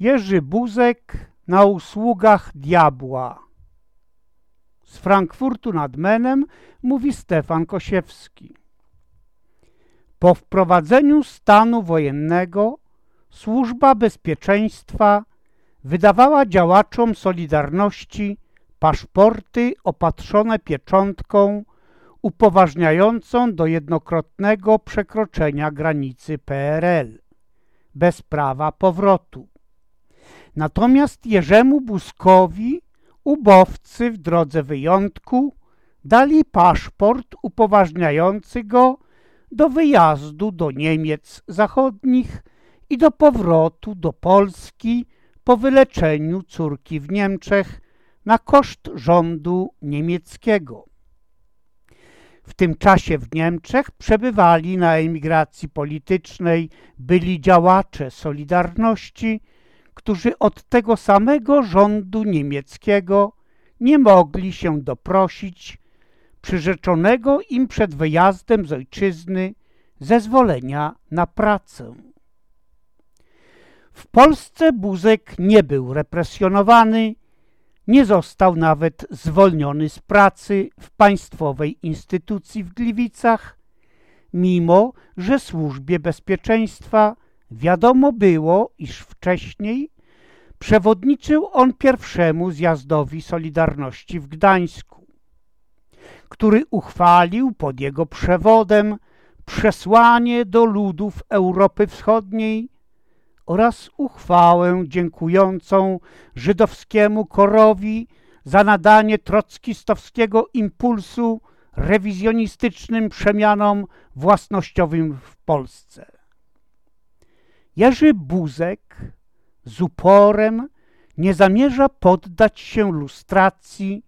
Jerzy Buzek na usługach diabła. Z Frankfurtu nad Menem mówi Stefan Kosiewski. Po wprowadzeniu stanu wojennego Służba Bezpieczeństwa wydawała działaczom Solidarności paszporty opatrzone pieczątką upoważniającą do jednokrotnego przekroczenia granicy PRL bez prawa powrotu. Natomiast Jerzemu Buzkowi ubowcy w drodze wyjątku dali paszport upoważniający go do wyjazdu do Niemiec Zachodnich i do powrotu do Polski po wyleczeniu córki w Niemczech na koszt rządu niemieckiego. W tym czasie w Niemczech przebywali na emigracji politycznej byli działacze Solidarności, którzy od tego samego rządu niemieckiego nie mogli się doprosić przyrzeczonego im przed wyjazdem z ojczyzny zezwolenia na pracę. W Polsce Buzek nie był represjonowany, nie został nawet zwolniony z pracy w państwowej instytucji w Gliwicach, mimo że służbie bezpieczeństwa wiadomo było, iż wcześniej przewodniczył on pierwszemu zjazdowi Solidarności w Gdańsku, który uchwalił pod jego przewodem przesłanie do ludów Europy Wschodniej oraz uchwałę dziękującą żydowskiemu korowi za nadanie trockistowskiego impulsu rewizjonistycznym przemianom własnościowym w Polsce. Jerzy Buzek z uporem nie zamierza poddać się lustracji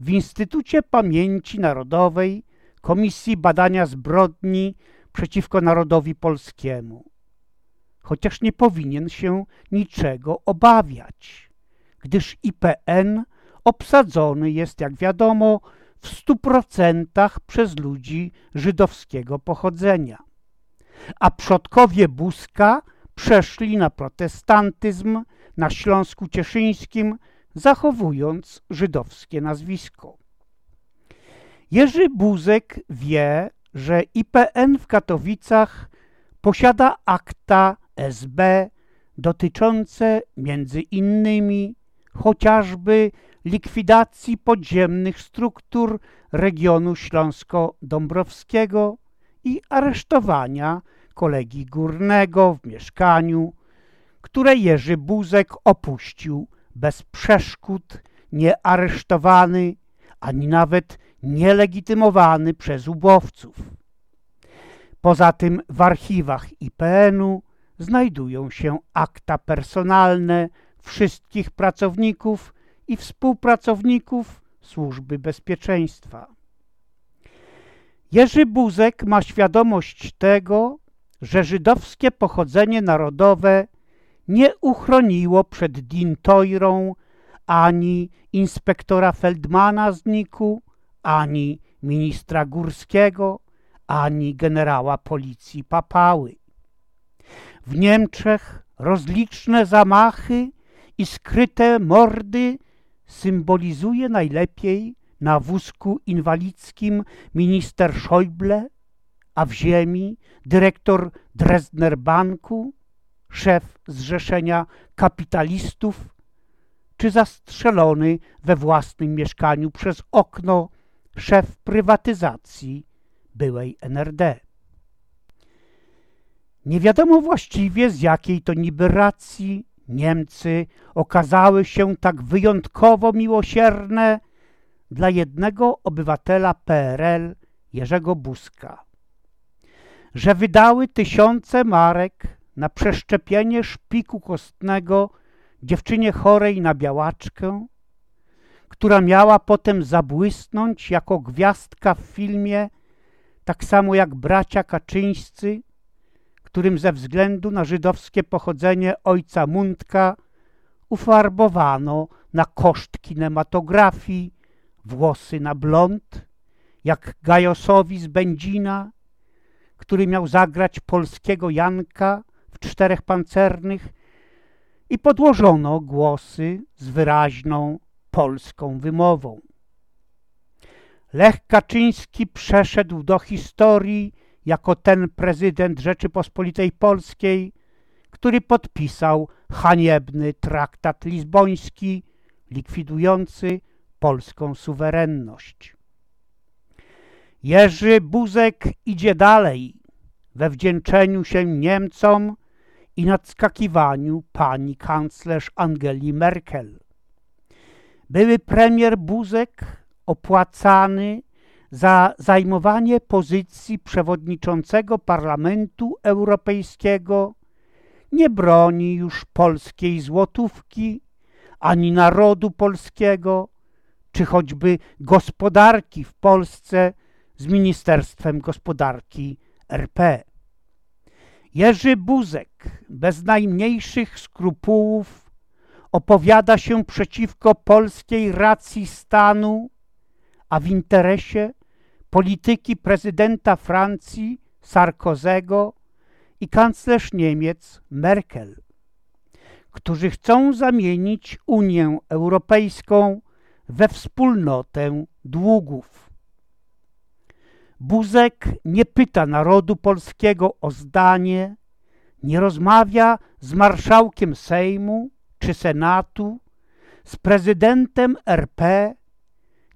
w Instytucie Pamięci Narodowej Komisji Badania Zbrodni przeciwko Narodowi Polskiemu chociaż nie powinien się niczego obawiać, gdyż IPN obsadzony jest, jak wiadomo, w stu procentach przez ludzi żydowskiego pochodzenia. A przodkowie Buzka przeszli na protestantyzm na Śląsku Cieszyńskim, zachowując żydowskie nazwisko. Jerzy Buzek wie, że IPN w Katowicach posiada akta SB dotyczące między innymi chociażby likwidacji podziemnych struktur regionu śląsko-dąbrowskiego i aresztowania kolegi górnego w mieszkaniu, które Jerzy Buzek opuścił bez przeszkód, niearesztowany, ani nawet nielegitymowany przez ubowców. Poza tym w archiwach IPN-u znajdują się akta personalne wszystkich pracowników i współpracowników Służby Bezpieczeństwa. Jerzy Buzek ma świadomość tego, że żydowskie pochodzenie narodowe nie uchroniło przed Dintojrą ani inspektora Feldmana z Niku, ani ministra Górskiego, ani generała policji Papały. W Niemczech rozliczne zamachy i skryte mordy symbolizuje najlepiej na wózku inwalidzkim minister Schäuble, a w ziemi dyrektor Dresdner Banku, szef Zrzeszenia Kapitalistów, czy zastrzelony we własnym mieszkaniu przez okno szef prywatyzacji byłej NRD. Nie wiadomo właściwie z jakiej to niby racji Niemcy okazały się tak wyjątkowo miłosierne dla jednego obywatela PRL, Jerzego Buzka, że wydały tysiące marek na przeszczepienie szpiku kostnego dziewczynie chorej na białaczkę, która miała potem zabłysnąć jako gwiazdka w filmie, tak samo jak bracia Kaczyńscy którym ze względu na żydowskie pochodzenie ojca Mundka ufarbowano na koszt kinematografii włosy na blond, jak Gajosowi z Będzina, który miał zagrać polskiego Janka w Czterech Pancernych i podłożono głosy z wyraźną polską wymową. Lech Kaczyński przeszedł do historii jako ten prezydent Rzeczypospolitej Polskiej, który podpisał haniebny traktat lizboński likwidujący polską suwerenność. Jerzy Buzek idzie dalej we wdzięczeniu się Niemcom i nadskakiwaniu pani kanclerz Angeli Merkel. Były premier Buzek opłacany za zajmowanie pozycji przewodniczącego Parlamentu Europejskiego nie broni już polskiej złotówki, ani narodu polskiego, czy choćby gospodarki w Polsce Ministerstwem Gospodarki RP. Jerzy Buzek bez najmniejszych skrupułów opowiada się przeciwko polskiej racji stanu, a w interesie polityki prezydenta Francji Sarkozego i kanclerz Niemiec Merkel, którzy chcą zamienić Unię Europejską we wspólnotę długów. Buzek nie pyta narodu polskiego o zdanie, nie rozmawia z marszałkiem Sejmu czy Senatu, z prezydentem RP,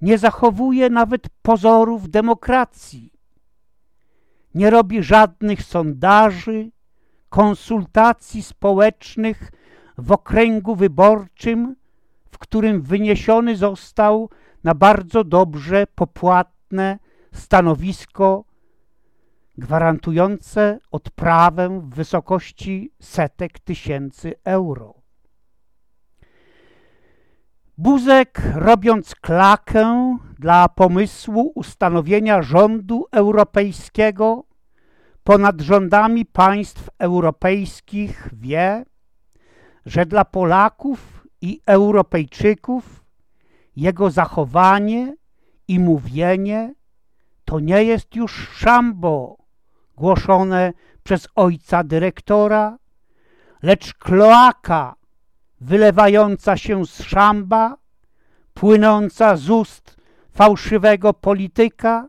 nie zachowuje nawet pozorów demokracji. Nie robi żadnych sondaży, konsultacji społecznych w okręgu wyborczym, w którym wyniesiony został na bardzo dobrze popłatne stanowisko gwarantujące odprawę w wysokości setek tysięcy euro. Buzek, robiąc klakę dla pomysłu ustanowienia rządu europejskiego ponad rządami państw europejskich, wie, że dla Polaków i Europejczyków jego zachowanie i mówienie to nie jest już szambo głoszone przez ojca dyrektora, lecz kloaka wylewająca się z szamba, płynąca z ust fałszywego polityka,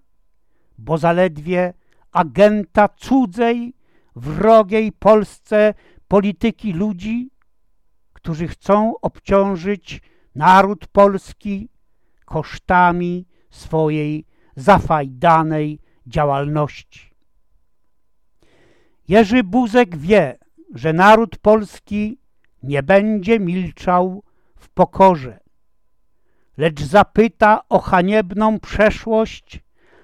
bo zaledwie agenta cudzej, wrogiej Polsce polityki ludzi, którzy chcą obciążyć naród polski kosztami swojej zafajdanej działalności. Jerzy Buzek wie, że naród polski nie będzie milczał w pokorze, lecz zapyta o haniebną przeszłość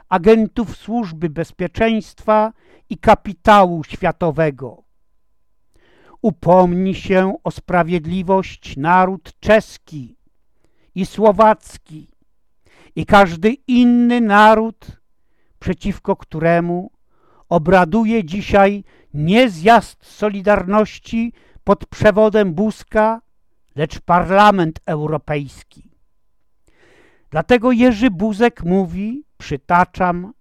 agentów służby bezpieczeństwa i kapitału światowego. Upomni się o sprawiedliwość naród czeski i słowacki i każdy inny naród, przeciwko któremu obraduje dzisiaj nie zjazd Solidarności pod przewodem Buzka, lecz Parlament Europejski. Dlatego Jerzy Buzek mówi, przytaczam,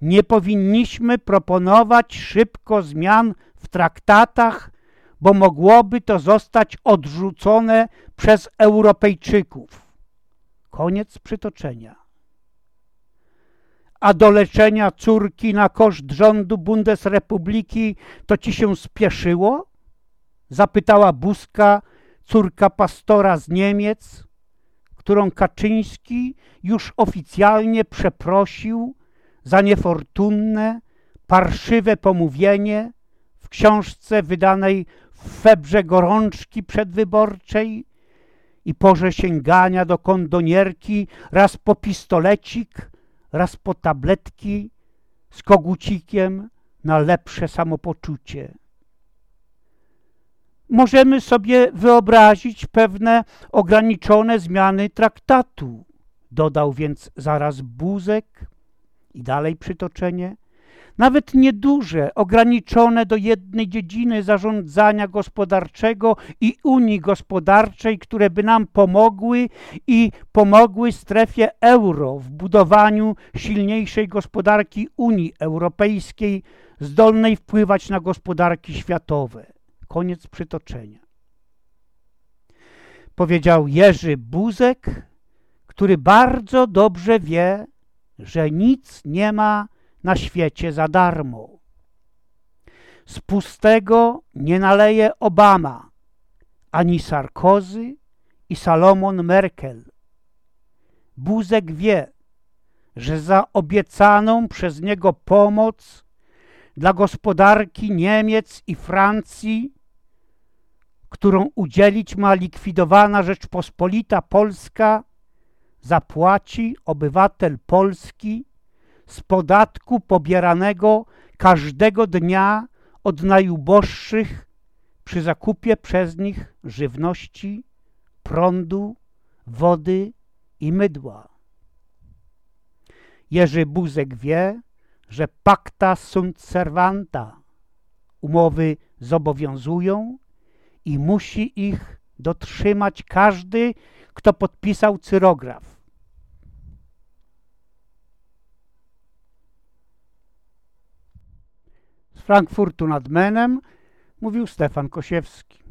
nie powinniśmy proponować szybko zmian w traktatach, bo mogłoby to zostać odrzucone przez Europejczyków. Koniec przytoczenia. A do leczenia córki na koszt rządu Bundesrepubliki to ci się spieszyło? Zapytała Buzka, córka pastora z Niemiec, którą Kaczyński już oficjalnie przeprosił za niefortunne, parszywe pomówienie w książce wydanej w febrze gorączki przedwyborczej i porze sięgania do kondonierki raz po pistolecik, raz po tabletki z kogucikiem na lepsze samopoczucie możemy sobie wyobrazić pewne ograniczone zmiany traktatu. Dodał więc zaraz Buzek i dalej przytoczenie. Nawet nieduże, ograniczone do jednej dziedziny zarządzania gospodarczego i Unii Gospodarczej, które by nam pomogły i pomogły strefie euro w budowaniu silniejszej gospodarki Unii Europejskiej, zdolnej wpływać na gospodarki światowe. Koniec przytoczenia. powiedział Jerzy Buzek, który bardzo dobrze wie, że nic nie ma na świecie za darmo. Z pustego nie naleje Obama, ani Sarkozy i Salomon Merkel. Buzek wie, że za obiecaną przez niego pomoc dla gospodarki Niemiec i Francji, którą udzielić ma likwidowana Rzeczpospolita Polska, zapłaci obywatel Polski z podatku pobieranego każdego dnia od najuboższych przy zakupie przez nich żywności, prądu, wody i mydła. Jerzy Buzek wie, że pacta sunt servanta, umowy zobowiązują i musi ich dotrzymać każdy, kto podpisał cyrograf. Z Frankfurtu nad Menem mówił Stefan Kosiewski.